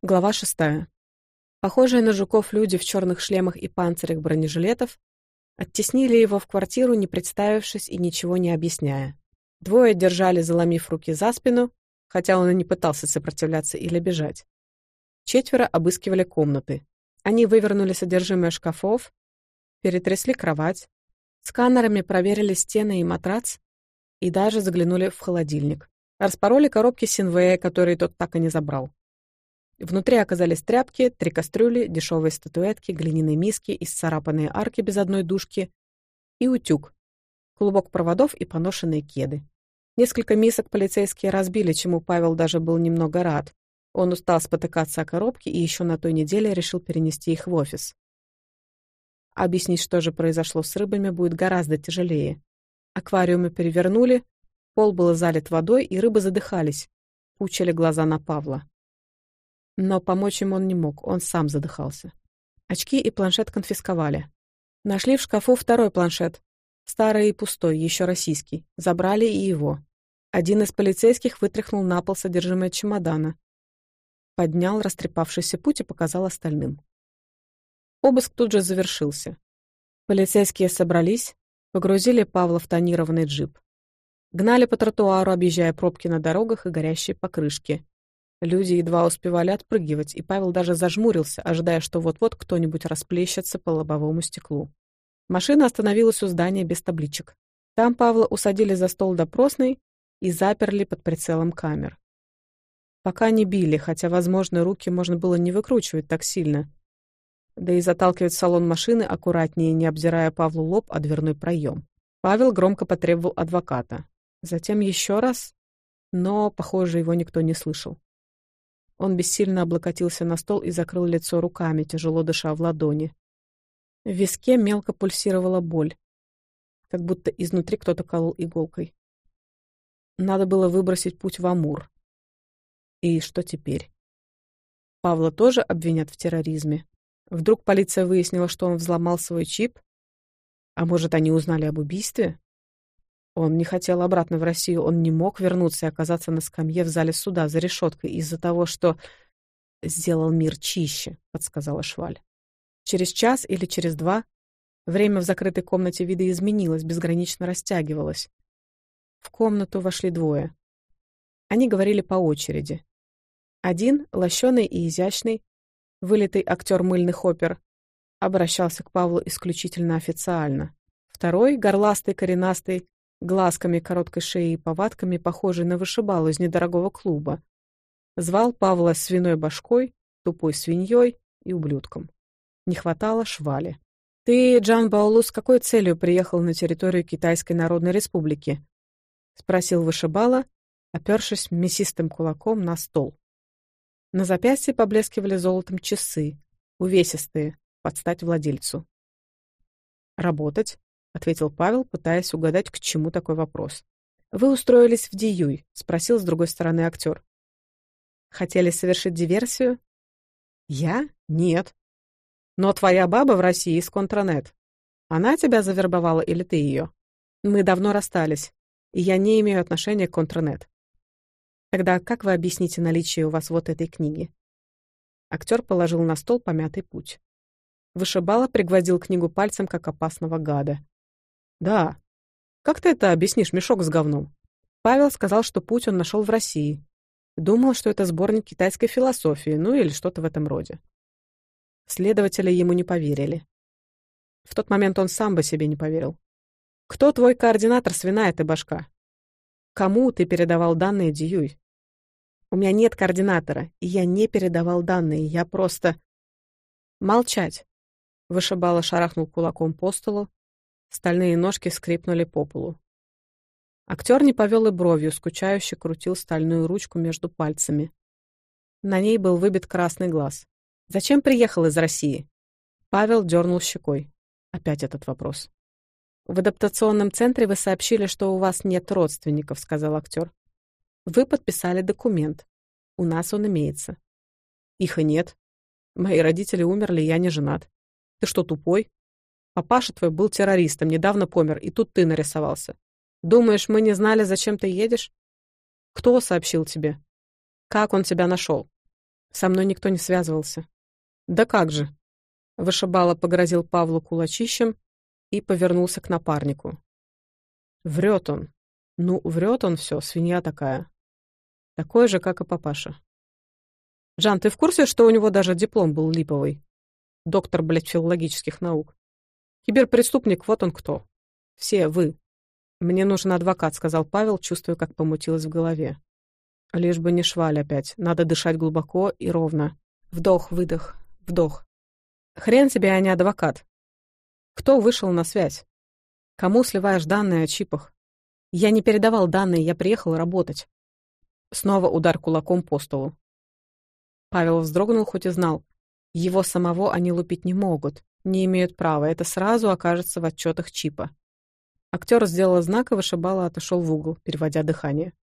Глава 6. Похожие на жуков люди в черных шлемах и панцирях бронежилетов оттеснили его в квартиру, не представившись и ничего не объясняя. Двое держали, заломив руки за спину, хотя он и не пытался сопротивляться или бежать. Четверо обыскивали комнаты. Они вывернули содержимое шкафов, перетрясли кровать, сканерами проверили стены и матрац и даже заглянули в холодильник. Распороли коробки Синвея, которые тот так и не забрал. Внутри оказались тряпки, три кастрюли, дешевые статуэтки, глиняные миски, исцарапанные арки без одной дужки и утюг, клубок проводов и поношенные кеды. Несколько мисок полицейские разбили, чему Павел даже был немного рад. Он устал спотыкаться о коробке и еще на той неделе решил перенести их в офис. Объяснить, что же произошло с рыбами, будет гораздо тяжелее. Аквариумы перевернули, пол был залит водой, и рыбы задыхались. Пучили глаза на Павла. Но помочь им он не мог, он сам задыхался. Очки и планшет конфисковали. Нашли в шкафу второй планшет. Старый и пустой, еще российский. Забрали и его. Один из полицейских вытряхнул на пол содержимое чемодана. Поднял растрепавшийся путь и показал остальным. Обыск тут же завершился. Полицейские собрались, погрузили Павла в тонированный джип. Гнали по тротуару, объезжая пробки на дорогах и горящие покрышки. Люди едва успевали отпрыгивать, и Павел даже зажмурился, ожидая, что вот-вот кто-нибудь расплещется по лобовому стеклу. Машина остановилась у здания без табличек. Там Павла усадили за стол допросный и заперли под прицелом камер. Пока не били, хотя, возможно, руки можно было не выкручивать так сильно. Да и заталкивать в салон машины аккуратнее, не обзирая Павлу лоб, а дверной проем. Павел громко потребовал адвоката. Затем еще раз, но, похоже, его никто не слышал. Он бессильно облокотился на стол и закрыл лицо руками, тяжело дыша в ладони. В виске мелко пульсировала боль, как будто изнутри кто-то колол иголкой. Надо было выбросить путь в Амур. И что теперь? Павла тоже обвинят в терроризме. Вдруг полиция выяснила, что он взломал свой чип? А может, они узнали об убийстве? Он не хотел обратно в Россию, он не мог вернуться и оказаться на скамье в зале суда за решеткой из-за того, что сделал мир чище, — подсказала Шваль. Через час или через два время в закрытой комнате вида изменилось, безгранично растягивалось. В комнату вошли двое. Они говорили по очереди. Один, лощеный и изящный, вылитый актер мыльных опер, обращался к Павлу исключительно официально. Второй, горластый, коренастый, глазками короткой шеей и повадками, похожей на вышибалу из недорогого клуба. Звал Павла свиной башкой, тупой свиньей и ублюдком. Не хватало швали. «Ты, Джан Баулу, с какой целью приехал на территорию Китайской Народной Республики?» — спросил вышибала, опершись мясистым кулаком на стол. На запястье поблескивали золотом часы, увесистые, под стать владельцу. «Работать?» ответил Павел, пытаясь угадать, к чему такой вопрос. «Вы устроились в Диюй?» — спросил с другой стороны актер. «Хотели совершить диверсию?» «Я? Нет. Но твоя баба в России из Контранет. Она тебя завербовала или ты ее?» «Мы давно расстались, и я не имею отношения к Контранет». «Тогда как вы объясните наличие у вас вот этой книги?» Актер положил на стол помятый путь. Вышибала пригвоздил книгу пальцем, как опасного гада. Да. Как ты это объяснишь, мешок с говном? Павел сказал, что путь он нашел в России. Думал, что это сборник китайской философии, ну или что-то в этом роде. Следователи ему не поверили. В тот момент он сам бы себе не поверил. «Кто твой координатор, свиная ты башка? Кому ты передавал данные, Дьюй?» «У меня нет координатора, и я не передавал данные, я просто...» «Молчать!» Вышибала шарахнул кулаком по столу, Стальные ножки скрипнули по полу. Актер не повел и бровью, скучающе крутил стальную ручку между пальцами. На ней был выбит красный глаз. «Зачем приехал из России?» Павел дернул щекой. Опять этот вопрос. «В адаптационном центре вы сообщили, что у вас нет родственников», — сказал актер. «Вы подписали документ. У нас он имеется». «Их и нет. Мои родители умерли, я не женат. Ты что, тупой? Папаша твой был террористом, недавно помер, и тут ты нарисовался. Думаешь, мы не знали, зачем ты едешь? Кто сообщил тебе? Как он тебя нашел? Со мной никто не связывался. Да как же? Вышибало погрозил Павлу кулачищем и повернулся к напарнику. Врет он. Ну, врет он все, свинья такая. Такой же, как и папаша. Жан, ты в курсе, что у него даже диплом был липовый? Доктор, блядь, филологических наук. Киберпреступник, вот он кто. Все вы. Мне нужен адвокат, сказал Павел, чувствуя, как помутилось в голове. Лишь бы не шваль опять. Надо дышать глубоко и ровно. Вдох, выдох, вдох. Хрен тебе, а не адвокат. Кто вышел на связь? Кому сливаешь данные о чипах? Я не передавал данные, я приехал работать. Снова удар кулаком по столу. Павел вздрогнул, хоть и знал. Его самого они лупить не могут не имеют права, это сразу окажется в отчетах чипа. Актер сделал знак и вышибало отошел в угол, переводя дыхание.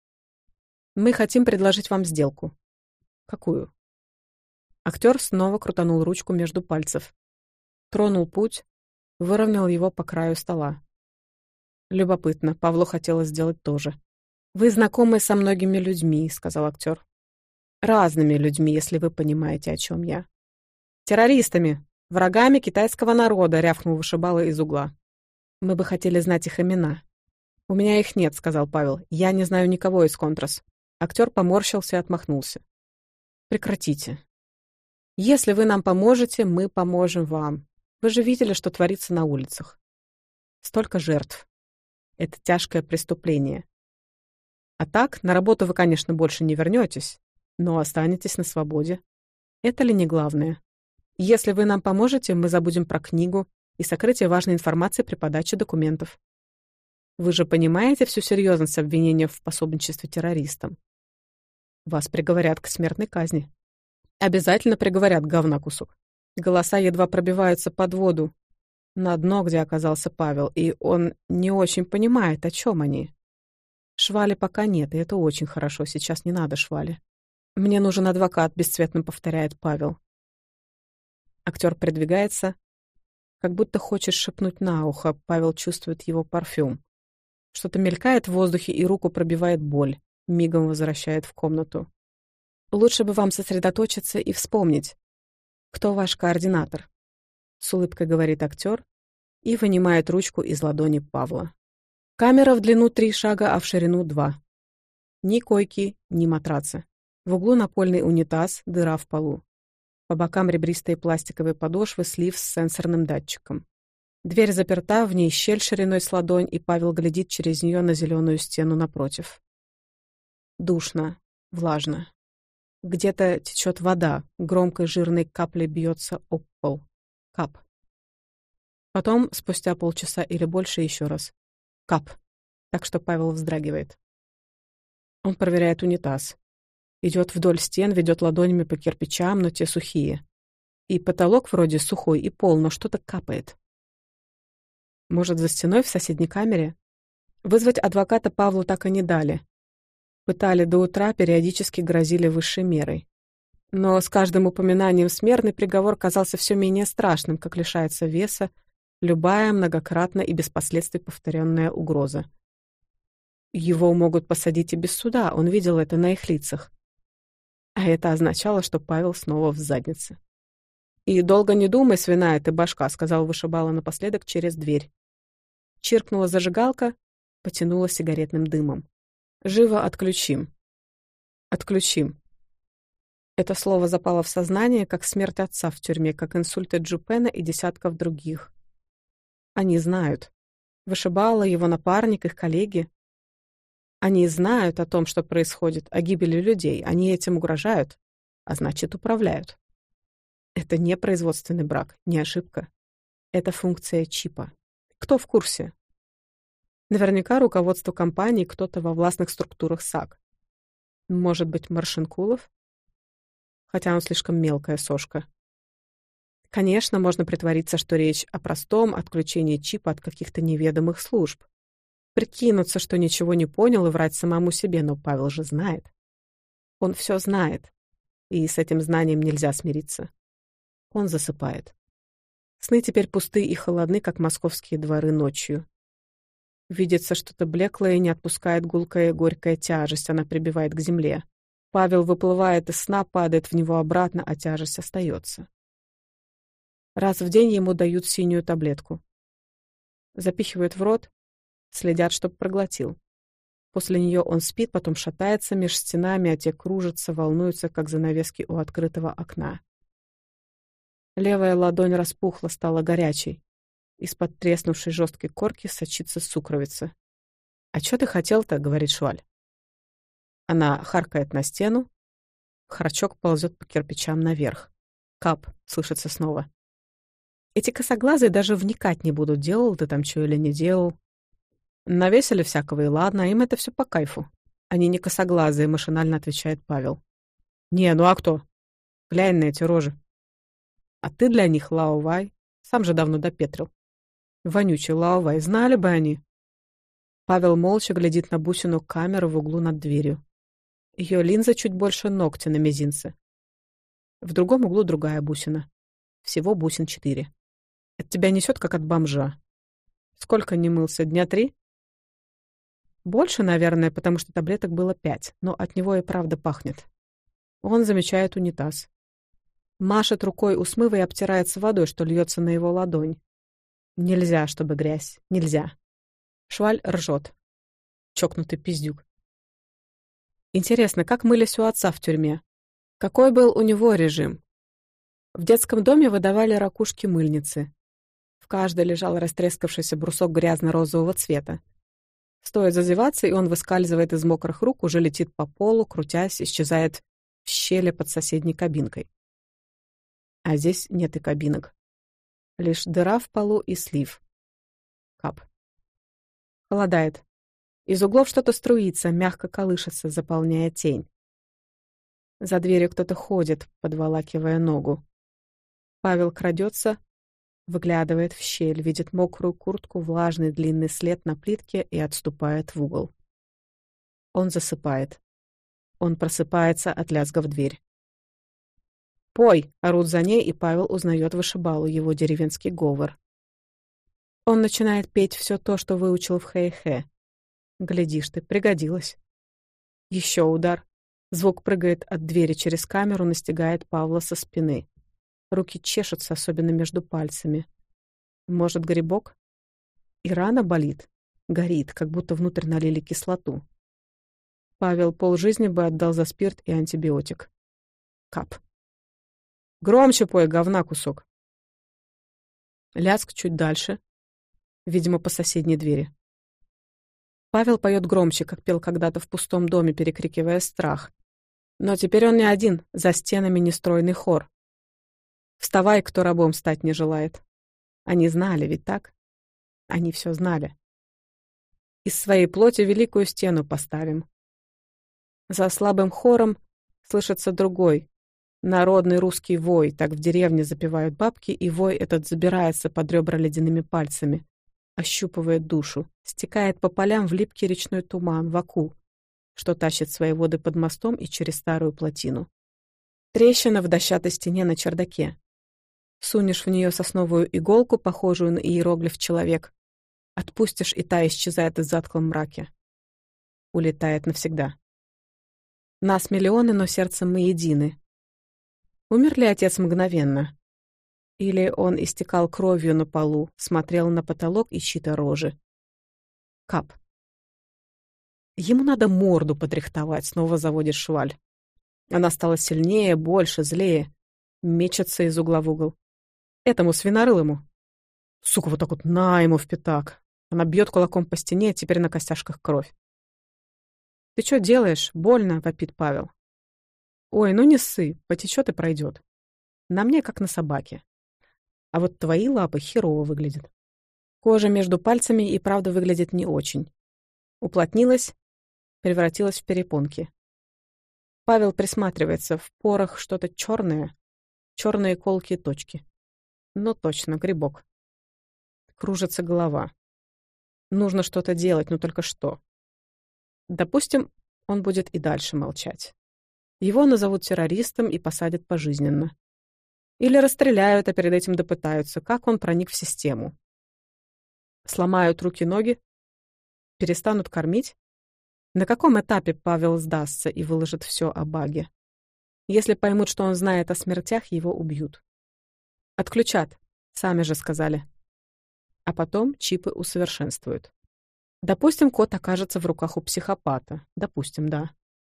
«Мы хотим предложить вам сделку». «Какую?» Актер снова крутанул ручку между пальцев. Тронул путь, выровнял его по краю стола. Любопытно, Павлу хотелось сделать то же. «Вы знакомы со многими людьми», — сказал актер. «Разными людьми, если вы понимаете, о чем я». «Террористами», врагами китайского народа», — рявкнул вышибала из угла. «Мы бы хотели знать их имена». «У меня их нет», — сказал Павел. «Я не знаю никого из Контрас». Актер поморщился и отмахнулся. «Прекратите. Если вы нам поможете, мы поможем вам. Вы же видели, что творится на улицах. Столько жертв. Это тяжкое преступление. А так, на работу вы, конечно, больше не вернетесь, но останетесь на свободе. Это ли не главное?» Если вы нам поможете, мы забудем про книгу и сокрытие важной информации при подаче документов. Вы же понимаете всю серьезность обвинения в пособничестве террористам. Вас приговорят к смертной казни. Обязательно приговорят, говна кусок. Голоса едва пробиваются под воду, на дно, где оказался Павел, и он не очень понимает, о чем они. Швали пока нет, и это очень хорошо, сейчас не надо Швали. «Мне нужен адвокат», — бесцветно повторяет Павел. Актер продвигается, как будто хочет шепнуть на ухо. Павел чувствует его парфюм. Что-то мелькает в воздухе, и руку пробивает боль. Мигом возвращает в комнату. Лучше бы вам сосредоточиться и вспомнить, кто ваш координатор. С улыбкой говорит актер и вынимает ручку из ладони Павла. Камера в длину три шага, а в ширину два. Ни койки, ни матраца. В углу напольный унитаз, дыра в полу. По бокам ребристые пластиковые подошвы, слив с сенсорным датчиком. Дверь заперта, в ней щель шириной с ладонь, и Павел глядит через нее на зеленую стену напротив. Душно, влажно. Где-то течет вода, громкой жирной каплей бьется об пол. Кап. Потом, спустя полчаса или больше, еще раз. Кап. Так что Павел вздрагивает. Он проверяет унитаз идет вдоль стен, ведет ладонями по кирпичам, но те сухие. И потолок вроде сухой и пол, но что-то капает. Может, за стеной в соседней камере? Вызвать адвоката Павлу так и не дали. Пытали до утра, периодически грозили высшей мерой. Но с каждым упоминанием смертный приговор казался все менее страшным, как лишается веса любая многократно и без последствий повторенная угроза. Его могут посадить и без суда, он видел это на их лицах. А это означало, что Павел снова в заднице. «И долго не думай, свиная ты башка», — сказал вышибала напоследок через дверь. Чиркнула зажигалка, потянула сигаретным дымом. «Живо отключим». «Отключим». Это слово запало в сознание, как смерть отца в тюрьме, как инсульты Джупена и десятков других. Они знают. Вышибала его напарник, их коллеги, они знают о том, что происходит, а о гибели людей. Они этим угрожают, а значит, управляют. Это не производственный брак, не ошибка. Это функция чипа. Кто в курсе? Наверняка руководство компании кто-то во властных структурах САК. Может быть, Маршинкулов? Хотя он слишком мелкая сошка. Конечно, можно притвориться, что речь о простом отключении чипа от каких-то неведомых служб прикинуться, что ничего не понял, и врать самому себе, но Павел же знает. Он все знает, и с этим знанием нельзя смириться. Он засыпает. Сны теперь пусты и холодны, как московские дворы ночью. Видится что-то блеклое и не отпускает гулкая и горькая тяжесть, она прибивает к земле. Павел выплывает из сна, падает в него обратно, а тяжесть остается. Раз в день ему дают синюю таблетку. Запихивают в рот, следят, чтобы проглотил. После нее он спит, потом шатается меж стенами, а те кружатся, волнуются, как занавески у открытого окна. Левая ладонь распухла, стала горячей. Из-под треснувшей жесткой корки сочится сукровица. «А что ты хотел-то?» — говорит Шуаль. Она харкает на стену. Харчок ползет по кирпичам наверх. «Кап!» — слышится снова. Эти косоглазые даже вникать не будут, делал ты там что или не делал. «Навесили всякого и ладно, им это все по кайфу. Они не косоглазые», — машинально отвечает Павел. «Не, ну а кто? Глянь на эти рожи». «А ты для них лаувай. Сам же давно допетрил». «Вонючий лаувай, знали бы они». Павел молча глядит на бусину камеры в углу над дверью. Ее линза чуть больше ногтя на мизинце. В другом углу другая бусина. Всего бусин четыре. От тебя несет, как от бомжа. Сколько не мылся? Дня три? Больше, наверное, потому что таблеток было пять, но от него и правда пахнет. Он замечает унитаз. Машет рукой у смыва и обтирается водой, что льется на его ладонь. Нельзя, чтобы грязь. Нельзя. Шваль ржет. Чокнутый пиздюк. Интересно, как мылись у отца в тюрьме? Какой был у него режим? В детском доме выдавали ракушки-мыльницы. В каждой лежал растрескавшийся брусок грязно-розового цвета. Стоит зазеваться, и он выскальзывает из мокрых рук, уже летит по полу, крутясь, исчезает в щели под соседней кабинкой. А здесь нет и кабинок. Лишь дыра в полу и слив. Кап. Холодает. Из углов что-то струится, мягко колышется, заполняя тень. За дверью кто-то ходит, подволакивая ногу. Павел крадется, выглядывает в щель, видит мокрую куртку, влажный длинный след на плитке и отступает в угол. Он засыпает. Он просыпается от лязга в дверь. «Пой!» — орут за ней, и Павел узнает вышибалу его деревенский говор. Он начинает петь все то, что выучил в хэ-хэ. Глядишь ты, пригодилось. Еще удар. Звук прыгает от двери через камеру, настигает Павла со спины. Руки чешутся, особенно между пальцами. Может, грибок? И рана болит. Горит, как будто внутрь налили кислоту. Павел полжизни бы отдал за спирт и антибиотик. Кап. Громче пой, говна кусок. Ляск чуть дальше. Видимо, по соседней двери. Павел поет громче, как пел когда-то в пустом доме, перекрикивая страх. Но теперь он не один, за стенами нестройный хор. Вставай, кто рабом стать не желает. Они знали, ведь так? Они все знали. Из своей плоти великую стену поставим. За слабым хором слышится другой, народный русский вой, так в деревне запевают бабки, и вой этот забирается под ребра ледяными пальцами, ощупывает душу, стекает по полям в липкий речной туман, в оку, что тащит свои воды под мостом и через старую плотину. Трещина в дощатой стене на чердаке сунешь в нее сосновую иголку, похожую на иероглиф «человек», отпустишь, и та исчезает в затклом мраке. Улетает навсегда. Нас миллионы, но сердцем мы едины. Умер ли отец мгновенно? Или он истекал кровью на полу, смотрел на потолок и чьи-то рожи? Кап. Ему надо морду подрихтовать, снова заводит шваль. Она стала сильнее, больше, злее. Мечется из угла в угол этому свинорылому. Сука вот так вот на ему в пятак. Она бьет кулаком по стене, а теперь на костяшках кровь. «Ты что делаешь? Больно!» — вопит Павел. «Ой, ну не ссы, потечет и пройдет. На мне, как на собаке. А вот твои лапы херово выглядят. Кожа между пальцами и правда выглядит не очень. Уплотнилась, превратилась в перепонки. Павел присматривается, в порах что-то черное, черные колкие точки но точно грибок. Кружится голова. Нужно что-то делать, но только что. Допустим, он будет и дальше молчать. Его назовут террористом и посадят пожизненно. Или расстреляют, а перед этим допытаются, как он проник в систему. Сломают руки-ноги? Перестанут кормить? На каком этапе Павел сдастся и выложит все о баге? Если поймут, что он знает о смертях, его убьют. Отключат, сами же сказали. А потом чипы усовершенствуют. Допустим, код окажется в руках у психопата. Допустим, да.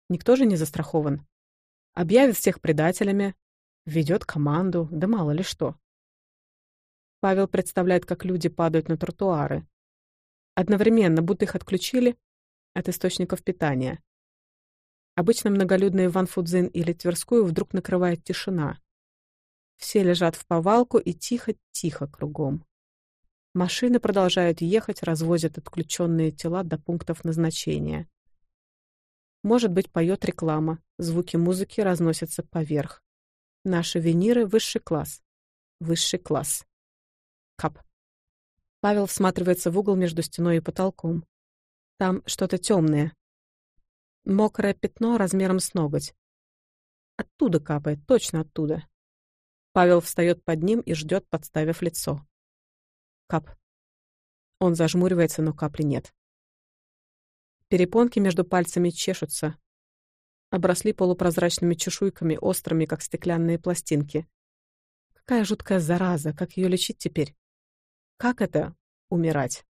Никто же не застрахован. Объявит всех предателями, ведет команду, да мало ли что. Павел представляет, как люди падают на тротуары. Одновременно, будто их отключили от источников питания. Обычно многолюдные Ван Фудзин или Тверскую вдруг накрывает тишина. Все лежат в повалку и тихо-тихо кругом. Машины продолжают ехать, развозят отключенные тела до пунктов назначения. Может быть, поет реклама, звуки музыки разносятся поверх. Наши виниры — высший класс. Высший класс. Кап. Павел всматривается в угол между стеной и потолком. Там что-то темное. Мокрое пятно размером с ноготь. Оттуда капает, точно оттуда. Павел встает под ним и ждет, подставив лицо. Кап. Он зажмуривается, но капли нет. Перепонки между пальцами чешутся. Обросли полупрозрачными чешуйками, острыми, как стеклянные пластинки. Какая жуткая зараза, как ее лечить теперь? Как это — умирать?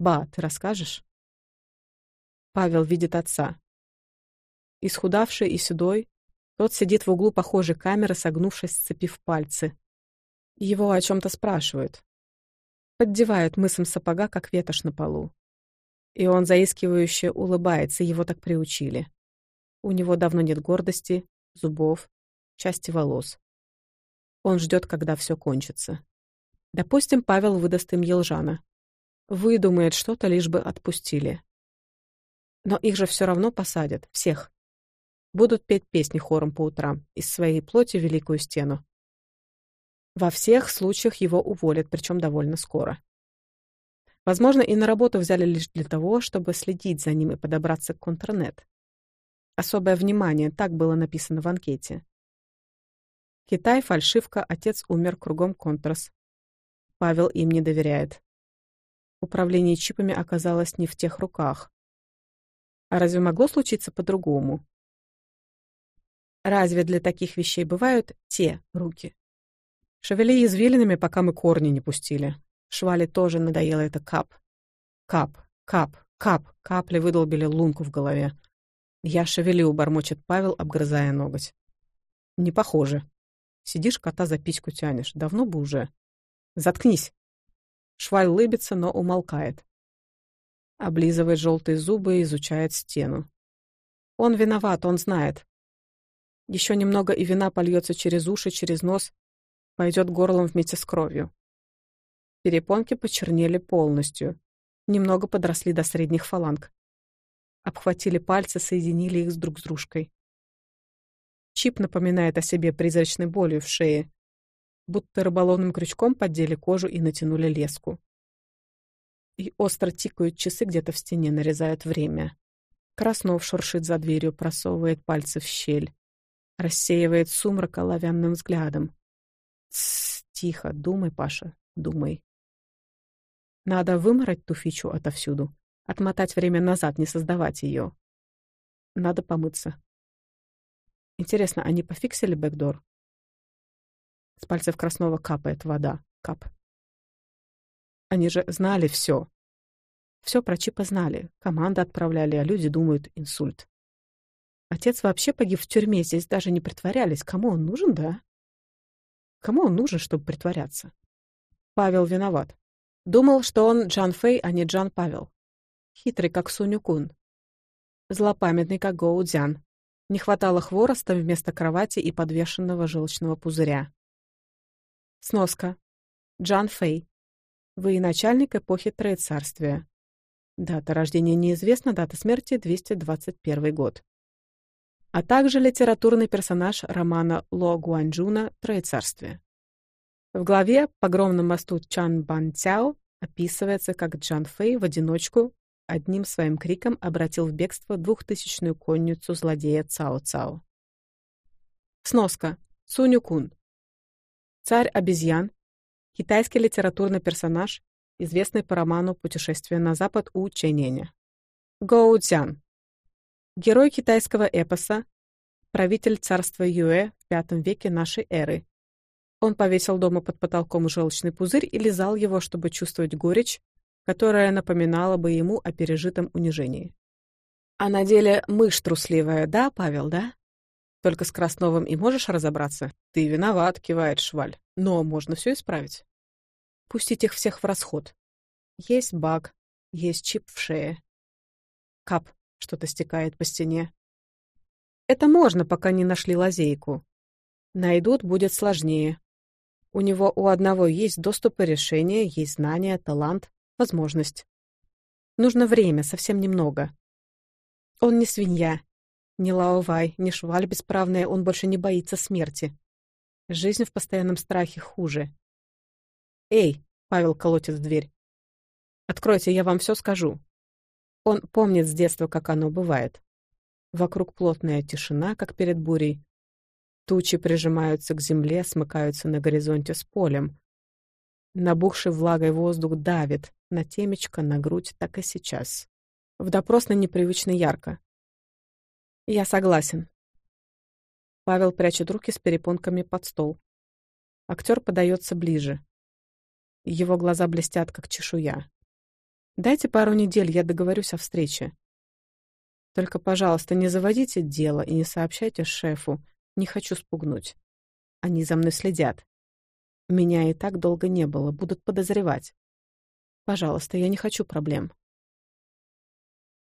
Ба, ты расскажешь? Павел видит отца. Исхудавший и седой, тот сидит в углу похожей камеры, согнувшись, сцепив пальцы. Его о чем-то спрашивают. Поддевают мысом сапога, как ветошь на полу. И он заискивающе улыбается, его так приучили. У него давно нет гордости, зубов, части волос. Он ждет, когда все кончится. Допустим, Павел выдаст им Елжана. Выдумает что-то, лишь бы отпустили. Но их же все равно посадят, всех будут петь песни хором по утрам из своей плоти в великую стену. Во всех случаях его уволят, причем довольно скоро. Возможно, и на работу взяли лишь для того, чтобы следить за ним и подобраться к контрнет. Особое внимание, так было написано в анкете. Китай, фальшивка, отец умер, кругом контрас. Павел им не доверяет. Управление чипами оказалось не в тех руках. А разве могло случиться по-другому? Разве для таких вещей бывают те руки? Шевели извилинами, пока мы корни не пустили. Швали тоже надоело это кап. Кап, кап, кап, капли выдолбили лунку в голове. «Я шевелю», — бормочет Павел, обгрызая ноготь. «Не похоже. Сидишь, кота за письку тянешь. Давно бы уже. Заткнись!» Шваль лыбится, но умолкает. Облизывает желтые зубы и изучает стену. Он виноват, он знает. Еще немного, и вина польется через уши, через нос, пойдет горлом вместе с кровью. Перепонки почернели полностью. Немного подросли до средних фаланг. Обхватили пальцы, соединили их с друг с дружкой. Чип напоминает о себе призрачной болью в шее. Будто рыболовным крючком поддели кожу и натянули леску. И остро тикают часы где-то в стене, нарезают время. Краснов шуршит за дверью, просовывает пальцы в щель рассеивает сумрак оловянным взглядом. Тихо, думай, Паша, думай. Надо вымороть ту фичу отовсюду, отмотать время назад, не создавать ее. Надо помыться. Интересно, они пофиксили бэкдор? С пальцев Краснова капает вода. Кап. Они же знали все. Все про чипа знали. Команды отправляли, а люди думают инсульт. Отец вообще погиб в тюрьме, здесь даже не притворялись. Кому он нужен, да? Кому он нужен, чтобы притворяться? Павел виноват. Думал, что он Джан Фэй, а не Джан Павел. Хитрый, как Сунюкун. Злопамятный, как Гоу Гоудзян. Не хватало хвороста вместо кровати и подвешенного желчного пузыря. Сноска. Джан Фэй. Вы начальник эпохи Троецарствия. Дата рождения неизвестна, дата смерти — 221 год а также литературный персонаж романа Ло Гуанчжуна «Троецарствие». В главе «Погромном мосту Чан Бан Цяо» описывается, как Джан Фэй в одиночку одним своим криком обратил в бегство двухтысячную конницу злодея Цао Цао. Сноска. Суню-кун. Царь обезьян. Китайский литературный персонаж, известный по роману «Путешествие на запад» у Чененя. Гоу Цян. Герой китайского эпоса, правитель царства Юэ в V веке нашей эры. Он повесил дома под потолком желчный пузырь и лизал его, чтобы чувствовать горечь, которая напоминала бы ему о пережитом унижении. А на деле мышь трусливая, да, Павел, да? Только с Красновым и можешь разобраться? Ты виноват, кивает Шваль. Но можно все исправить. Пустить их всех в расход. Есть баг, есть чип в шее. Кап, что-то стекает по стене. Это можно, пока не нашли лазейку. Найдут будет сложнее. У него у одного есть доступ и решение, есть знания, талант, возможность. Нужно время, совсем немного. Он не свинья, не лаовай, не шваль бесправная, он больше не боится смерти. Жизнь в постоянном страхе хуже. «Эй!» — Павел колотит в дверь. «Откройте, я вам все скажу. Он помнит с детства, как оно бывает. Вокруг плотная тишина, как перед бурей. Тучи прижимаются к земле, смыкаются на горизонте с полем. Набухший влагой воздух давит на темечко, на грудь, так и сейчас. В допросно непривычно ярко. «Я согласен». Павел прячет руки с перепонками под стол. Актер подается ближе. Его глаза блестят, как чешуя. Дайте пару недель, я договорюсь о встрече. Только, пожалуйста, не заводите дело и не сообщайте шефу. Не хочу спугнуть. Они за мной следят. Меня и так долго не было, будут подозревать. Пожалуйста, я не хочу проблем.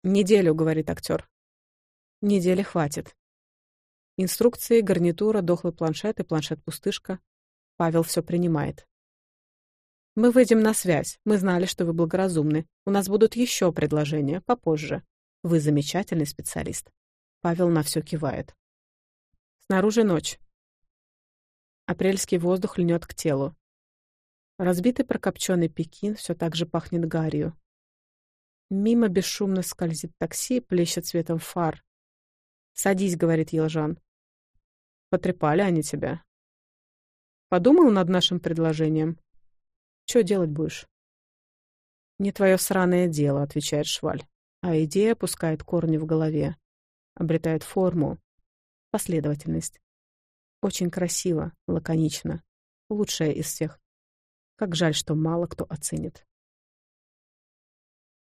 Неделю, говорит актер. Недели хватит. Инструкции, гарнитура, дохлый планшет и планшет-пустышка. Павел все принимает. Мы выйдем на связь. Мы знали, что вы благоразумны. У нас будут еще предложения попозже. Вы замечательный специалист. Павел на все кивает. Снаружи ночь. Апрельский воздух льнет к телу. Разбитый прокопченный Пекин все так же пахнет гарью. Мимо бесшумно скользит такси плещет цветом фар. «Садись», — говорит Елжан. «Потрепали они тебя». «Подумал над нашим предложением?» Что делать будешь? Не твое сраное дело, отвечает Шваль. А идея пускает корни в голове, обретает форму, последовательность. Очень красиво, лаконично. лучшая из всех. Как жаль, что мало кто оценит.